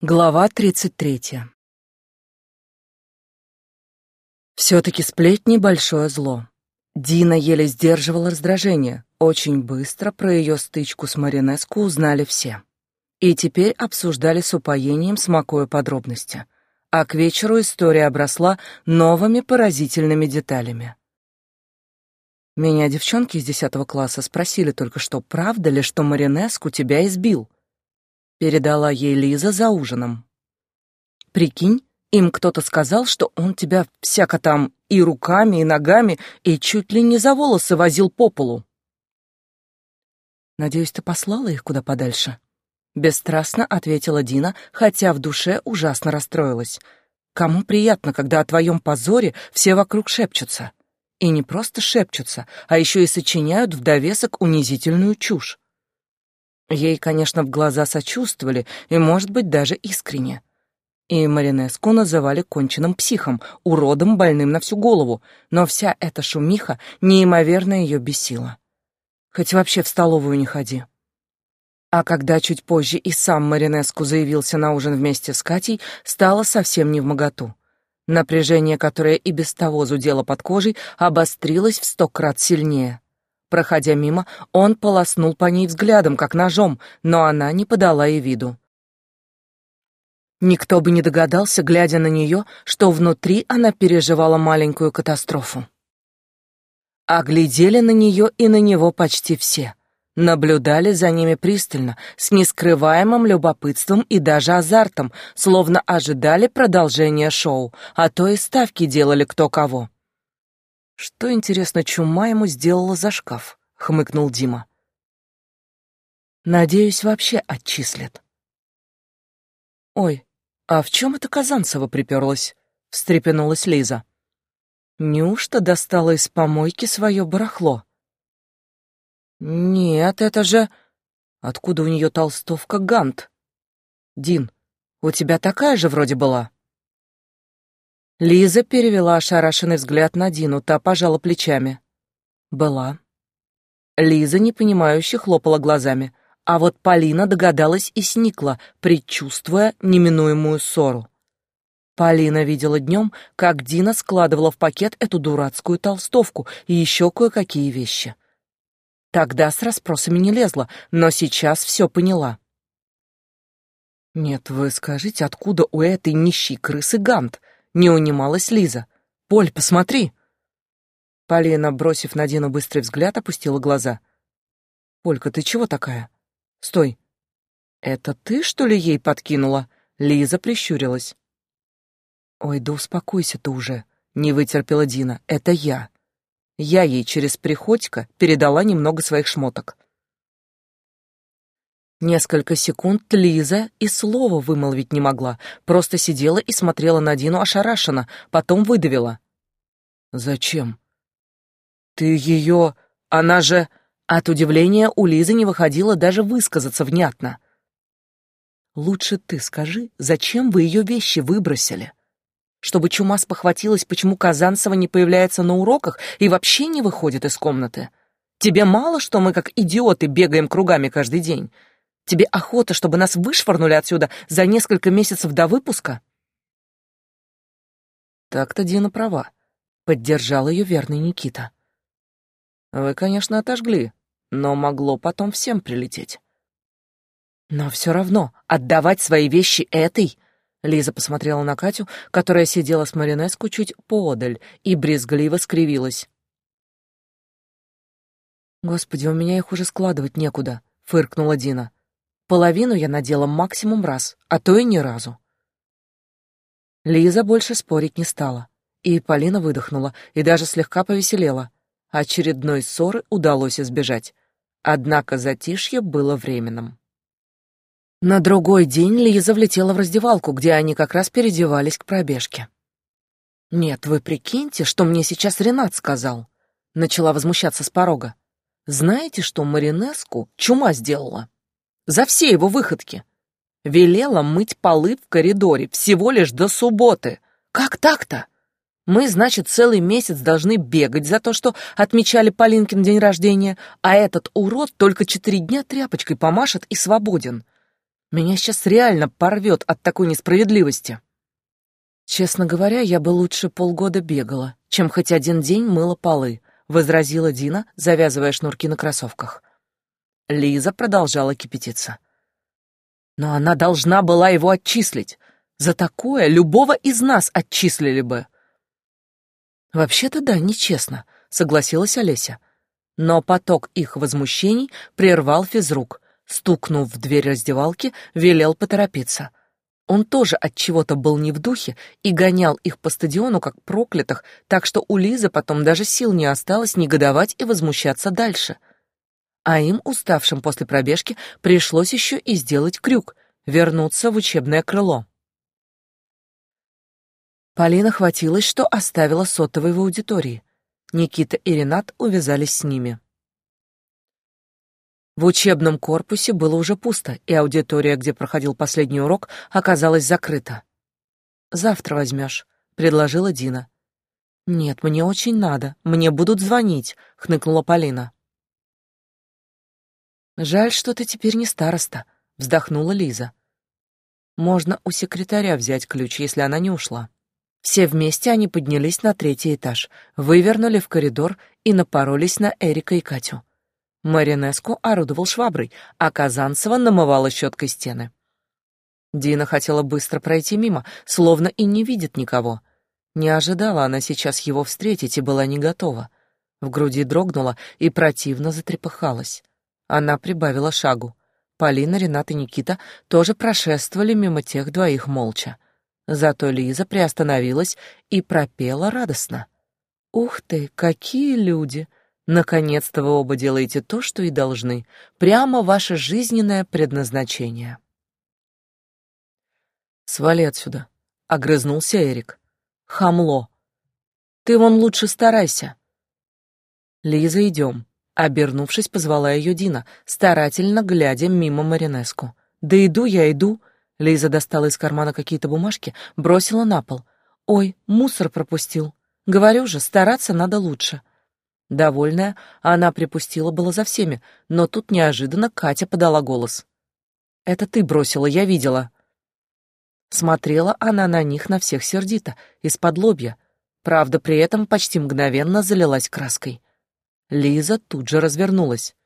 Глава 33. Все-таки сплетни — большое зло. Дина еле сдерживала раздражение. Очень быстро про ее стычку с Маринеску узнали все. И теперь обсуждали с упоением, смакуя подробности. А к вечеру история обросла новыми поразительными деталями. Меня девчонки из десятого класса спросили только что, правда ли, что Маринеску тебя избил — передала ей Лиза за ужином. Прикинь, им кто-то сказал, что он тебя всяко там и руками, и ногами, и чуть ли не за волосы возил по полу. Надеюсь, ты послала их куда подальше? Бесстрастно ответила Дина, хотя в душе ужасно расстроилась. Кому приятно, когда о твоем позоре все вокруг шепчутся? И не просто шепчутся, а еще и сочиняют в довесок унизительную чушь. Ей, конечно, в глаза сочувствовали, и, может быть, даже искренне. И Маринеску называли конченным психом, уродом, больным на всю голову, но вся эта шумиха неимоверно ее бесила. Хоть вообще в столовую не ходи. А когда чуть позже и сам Маринеску заявился на ужин вместе с Катей, стало совсем не в моготу. Напряжение, которое и без того зудело под кожей, обострилось в сто крат сильнее. Проходя мимо, он полоснул по ней взглядом, как ножом, но она не подала и виду. Никто бы не догадался, глядя на нее, что внутри она переживала маленькую катастрофу. А глядели на нее и на него почти все. Наблюдали за ними пристально, с нескрываемым любопытством и даже азартом, словно ожидали продолжения шоу, а то и ставки делали кто кого. Что, интересно, чума ему сделала за шкаф? хмыкнул Дима. Надеюсь, вообще отчислят. Ой, а в чем это Казанцева приперлась? встрепенулась Лиза. Неужто достала из помойки свое барахло? Нет, это же... Откуда у нее толстовка Гант? Дин, у тебя такая же вроде была? Лиза перевела ошарашенный взгляд на Дину, та пожала плечами. «Была». Лиза, непонимающе, хлопала глазами, а вот Полина догадалась и сникла, предчувствуя неминуемую ссору. Полина видела днем, как Дина складывала в пакет эту дурацкую толстовку и еще кое-какие вещи. Тогда с расспросами не лезла, но сейчас все поняла. «Нет, вы скажите, откуда у этой нищей крысы гант?» Не унималась Лиза. «Поль, посмотри!» Полина, бросив на Дину быстрый взгляд, опустила глаза. «Полька, ты чего такая? Стой! Это ты, что ли, ей подкинула?» Лиза прищурилась. «Ой, да успокойся ты уже!» — не вытерпела Дина. «Это я. Я ей через Приходько передала немного своих шмоток. Несколько секунд Лиза и слова вымолвить не могла, просто сидела и смотрела на Дину ошарашенно, потом выдавила. «Зачем?» «Ты ее... Она же...» От удивления у Лизы не выходило даже высказаться внятно. «Лучше ты скажи, зачем вы ее вещи выбросили?» Чтобы чума спохватилась, почему Казанцева не появляется на уроках и вообще не выходит из комнаты. Тебе мало, что мы как идиоты бегаем кругами каждый день? Тебе охота, чтобы нас вышвырнули отсюда за несколько месяцев до выпуска?» Так-то Дина права. Поддержал ее верный Никита. Вы, конечно, отожгли, но могло потом всем прилететь. Но все равно отдавать свои вещи этой... Лиза посмотрела на Катю, которая сидела с Маринеску чуть поодаль, и брезгливо скривилась. «Господи, у меня их уже складывать некуда», — фыркнула Дина. Половину я надела максимум раз, а то и ни разу. Лиза больше спорить не стала. И Полина выдохнула и даже слегка повеселела. Очередной ссоры удалось избежать. Однако затишье было временным. На другой день Лиза влетела в раздевалку, где они как раз переодевались к пробежке. «Нет, вы прикиньте, что мне сейчас Ренат сказал», — начала возмущаться с порога. «Знаете, что Маринеску чума сделала?» За все его выходки. Велела мыть полы в коридоре всего лишь до субботы. Как так-то? Мы, значит, целый месяц должны бегать за то, что отмечали Полинкин день рождения, а этот урод только четыре дня тряпочкой помашет и свободен. Меня сейчас реально порвет от такой несправедливости. Честно говоря, я бы лучше полгода бегала, чем хоть один день мыла полы, возразила Дина, завязывая шнурки на кроссовках. Лиза продолжала кипятиться. Но она должна была его отчислить. За такое любого из нас отчислили бы. Вообще-то да, нечестно, согласилась Олеся. Но поток их возмущений прервал физрук. Стукнув в дверь раздевалки, велел поторопиться. Он тоже от чего-то был не в духе и гонял их по стадиону как проклятых, так что у Лизы потом даже сил не осталось негодовать и возмущаться дальше. А им, уставшим после пробежки, пришлось еще и сделать крюк, вернуться в учебное крыло. Полина хватилась, что оставила сотовый в аудитории. Никита и Ренат увязались с ними. В учебном корпусе было уже пусто, и аудитория, где проходил последний урок, оказалась закрыта. «Завтра возьмешь», — предложила Дина. «Нет, мне очень надо. Мне будут звонить», — хныкнула Полина. «Жаль, что ты теперь не староста», — вздохнула Лиза. «Можно у секретаря взять ключ, если она не ушла». Все вместе они поднялись на третий этаж, вывернули в коридор и напоролись на Эрика и Катю. Маринеску орудовал шваброй, а Казанцева намывала щеткой стены. Дина хотела быстро пройти мимо, словно и не видит никого. Не ожидала она сейчас его встретить и была не готова. В груди дрогнула и противно затрепыхалась. Она прибавила шагу. Полина, Ренат и Никита тоже прошествовали мимо тех двоих молча. Зато Лиза приостановилась и пропела радостно. «Ух ты, какие люди! Наконец-то вы оба делаете то, что и должны. Прямо ваше жизненное предназначение. Свали отсюда, огрызнулся Эрик. Хамло. Ты вон лучше старайся. Лиза, идем. Обернувшись, позвала ее Дина, старательно глядя мимо Маринеску. Да иду я, иду. Лиза достала из кармана какие-то бумажки, бросила на пол. Ой, мусор пропустил. Говорю же, стараться надо лучше. Довольная, она припустила было за всеми, но тут неожиданно Катя подала голос. «Это ты бросила, я видела». Смотрела она на них на всех сердито, из-под лобья, правда, при этом почти мгновенно залилась краской. Лиза тут же развернулась.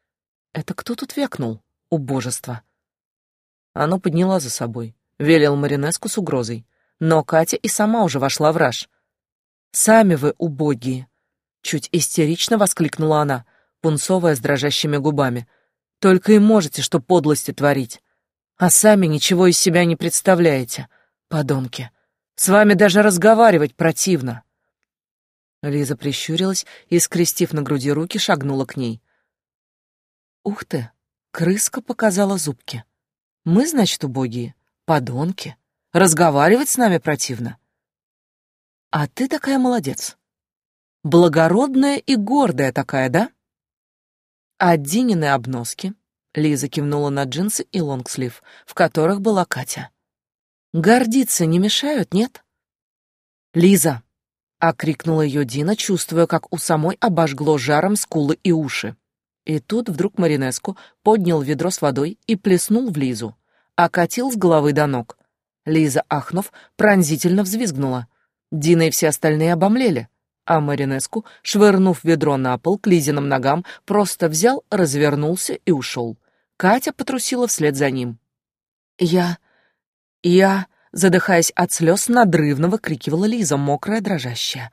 «Это кто тут векнул? Убожество!» Оно подняла за собой, велел Маринеску с угрозой. Но Катя и сама уже вошла в раж. «Сами вы убогие!» Чуть истерично воскликнула она, пунцовая с дрожащими губами. «Только и можете, что подлости творить. А сами ничего из себя не представляете, подонки. С вами даже разговаривать противно». Лиза прищурилась и, скрестив на груди руки, шагнула к ней. «Ух ты!» — крыска показала зубки. «Мы, значит, убогие, подонки. Разговаривать с нами противно. А ты такая молодец. Благородная и гордая такая, да? А Динины обноски? Лиза кивнула на джинсы и лонгслив, в которых была Катя. Гордиться не мешают, нет? Лиза, окрикнула ее Дина, чувствуя, как у самой обожгло жаром скулы и уши. И тут вдруг Маринеску поднял ведро с водой и плеснул в Лизу, окатил с головы до ног. Лиза, ахнув, пронзительно взвизгнула. Дина и все остальные обомлели а Маринеску, швырнув ведро на пол к Лизиным ногам, просто взял, развернулся и ушел. Катя потрусила вслед за ним. «Я... я...» задыхаясь от слез, надрывно выкрикивала Лиза, мокрая, дрожащая.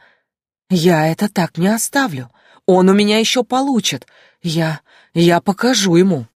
«Я это так не оставлю. Он у меня еще получит. Я... я покажу ему».